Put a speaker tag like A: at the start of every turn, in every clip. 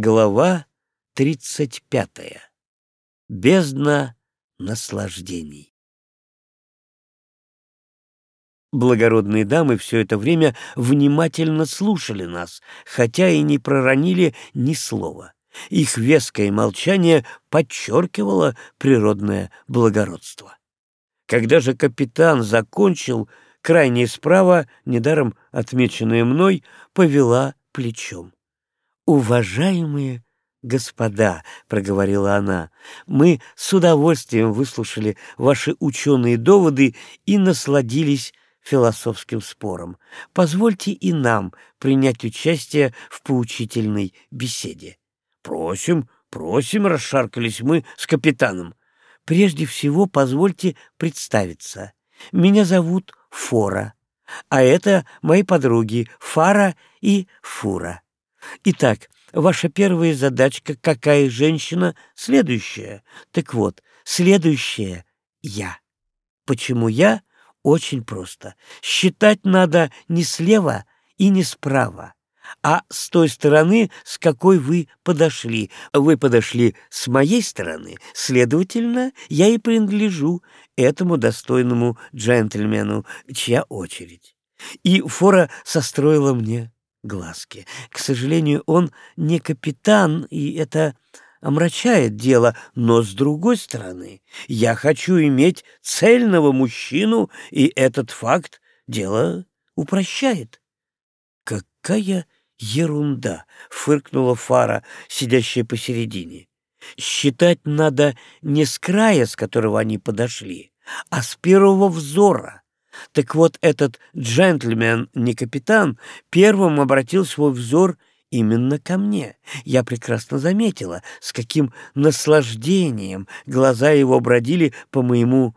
A: Глава тридцать пятая. Бездна наслаждений. Благородные дамы все это время внимательно слушали нас, хотя и не проронили ни слова. Их веское молчание подчеркивало природное благородство. Когда же капитан закончил, крайне справа, недаром отмеченная мной, повела плечом. «Уважаемые господа», — проговорила она, — «мы с удовольствием выслушали ваши ученые доводы и насладились философским спором. Позвольте и нам принять участие в поучительной беседе». «Просим, просим», — расшаркались мы с капитаном. «Прежде всего позвольте представиться. Меня зовут Фора, а это мои подруги Фара и Фура». Итак, ваша первая задачка «Какая женщина?» следующая. Так вот, следующая — я. Почему я? Очень просто. Считать надо не слева и не справа, а с той стороны, с какой вы подошли. Вы подошли с моей стороны, следовательно, я и принадлежу этому достойному джентльмену, чья очередь. И Фора состроила мне глазки. К сожалению, он не капитан, и это омрачает дело, но, с другой стороны, я хочу иметь цельного мужчину, и этот факт дело упрощает. «Какая ерунда!» — фыркнула Фара, сидящая посередине. «Считать надо не с края, с которого они подошли, а с первого взора. Так вот, этот джентльмен, не капитан, первым обратил свой взор именно ко мне. Я прекрасно заметила, с каким наслаждением глаза его бродили по моему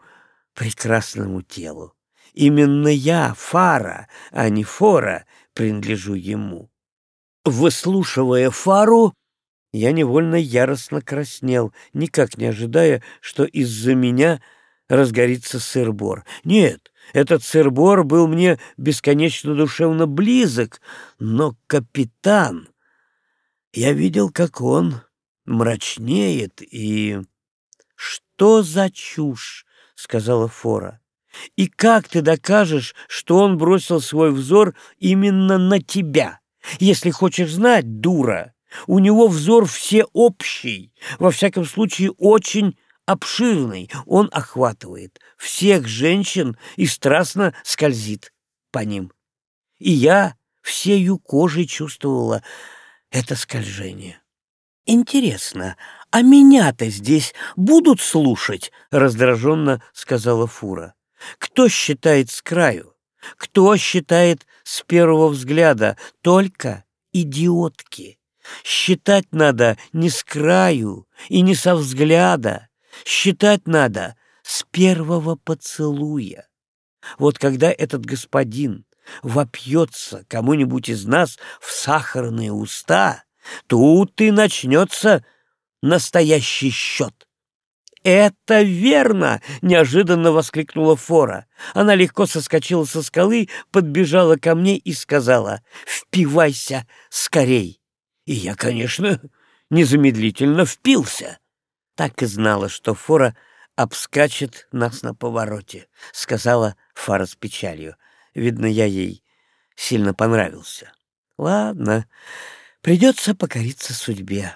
A: прекрасному телу. Именно я, Фара, а не Фора, принадлежу ему. Выслушивая Фару, я невольно яростно краснел, никак не ожидая, что из-за меня разгорится сыр-бор. Нет, этот сыр-бор был мне бесконечно душевно близок, но капитан... Я видел, как он мрачнеет и... «Что за чушь?» — сказала Фора. «И как ты докажешь, что он бросил свой взор именно на тебя? Если хочешь знать, дура, у него взор все общий, во всяком случае очень обширный, он охватывает всех женщин и страстно скользит по ним. И я всею кожей чувствовала это скольжение. «Интересно, а меня-то здесь будут слушать?» — раздраженно сказала Фура. «Кто считает с краю? Кто считает с первого взгляда? Только идиотки. Считать надо не с краю и не со взгляда, Считать надо с первого поцелуя. Вот когда этот господин вопьется кому-нибудь из нас в сахарные уста, тут и начнется настоящий счет. «Это верно!» — неожиданно воскликнула Фора. Она легко соскочила со скалы, подбежала ко мне и сказала «Впивайся скорей!» И я, конечно, незамедлительно впился так и знала, что фора обскачет нас на повороте, — сказала Фара с печалью. Видно, я ей сильно понравился. Ладно, придется покориться судьбе.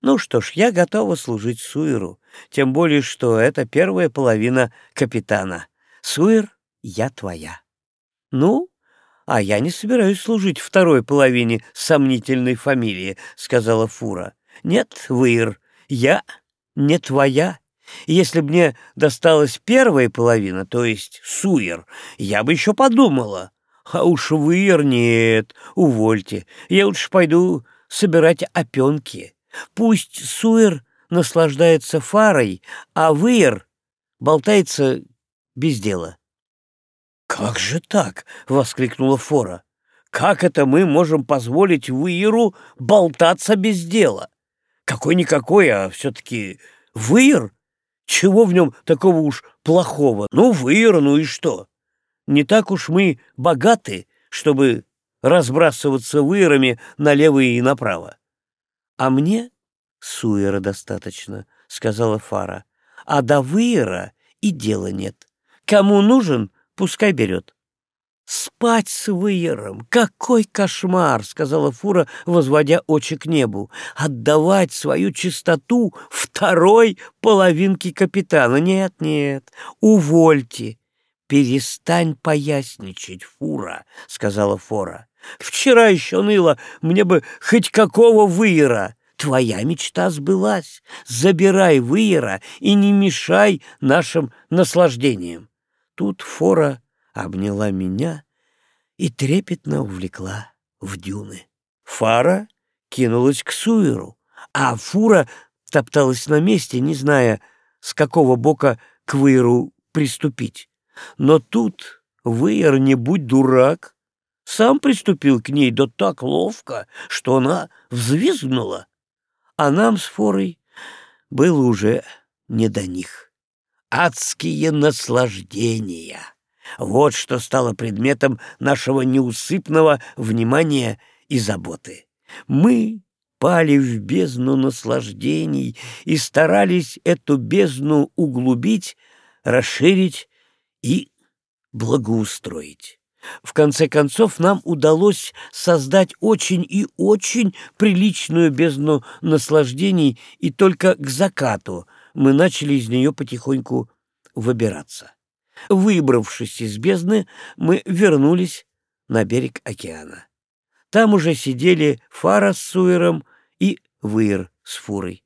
A: Ну что ж, я готова служить Суиру, тем более, что это первая половина капитана. Суир, я твоя. Ну, а я не собираюсь служить второй половине сомнительной фамилии, — сказала Фура. Нет, Выр, я не твоя. Если б мне досталась первая половина, то есть суер, я бы еще подумала. А уж выер нет, увольте. Я лучше пойду собирать опенки. Пусть суер наслаждается фарой, а выер болтается без дела. «Как же так?» — воскликнула Фора. «Как это мы можем позволить Выеру болтаться без дела? Какой-никакой, а все-таки выер. Чего в нем такого уж плохого? Ну, выер, ну и что? Не так уж мы богаты, чтобы разбрасываться выерами налево и направо. А мне суера достаточно, — сказала Фара. А до выера и дела нет. Кому нужен, пускай берет. «Спать с выером! Какой кошмар!» — сказала Фура, возводя очи к небу. «Отдавать свою чистоту второй половинке капитана! Нет, нет, увольте!» «Перестань поясничать, Фура!» — сказала Фора. «Вчера еще ныло, мне бы хоть какого выера!» Твоя мечта сбылась. Забирай выера и не мешай нашим наслаждениям. Тут Фора обняла меня и трепетно увлекла в дюны. Фара кинулась к Суеру, а Фура топталась на месте, не зная, с какого бока к Выеру приступить. Но тут Выер, не будь дурак, сам приступил к ней, да так ловко, что она взвизгнула а нам с Форой было уже не до них. Адские наслаждения! Вот что стало предметом нашего неусыпного внимания и заботы. Мы пали в бездну наслаждений и старались эту бездну углубить, расширить и благоустроить. В конце концов, нам удалось создать очень и очень приличную бездну наслаждений, и только к закату мы начали из нее потихоньку выбираться. Выбравшись из бездны, мы вернулись на берег океана. Там уже сидели Фара с Суэром и Выер с Фурой.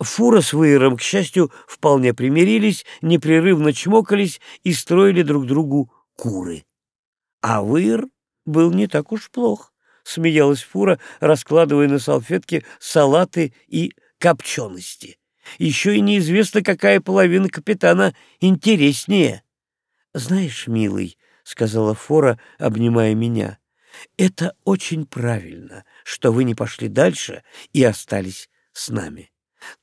A: Фура с Выером, к счастью, вполне примирились, непрерывно чмокались и строили друг другу куры. А выр был не так уж плох, — смеялась Фура, раскладывая на салфетке салаты и копчености. Еще и неизвестно, какая половина капитана интереснее. — Знаешь, милый, — сказала Фора, обнимая меня, — это очень правильно, что вы не пошли дальше и остались с нами.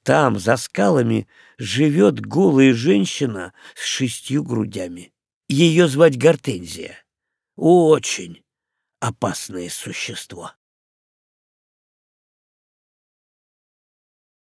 A: Там, за скалами, живет голая женщина с шестью грудями. Ее звать Гортензия очень опасное существо.